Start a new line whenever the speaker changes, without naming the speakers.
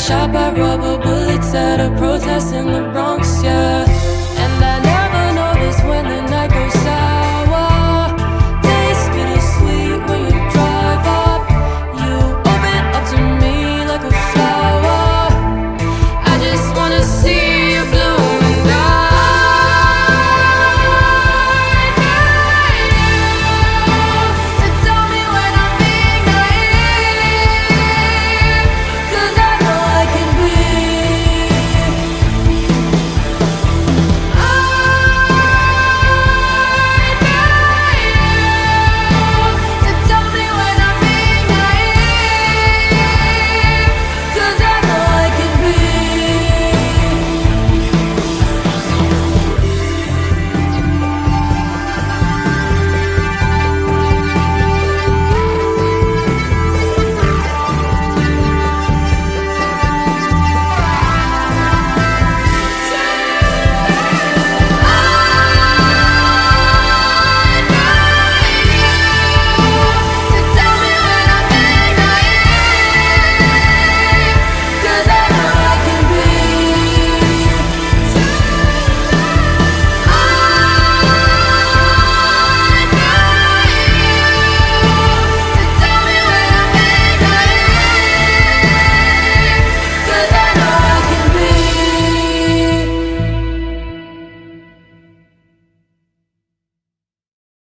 shot by rubber bullets at a protest in the Bronx, yeah.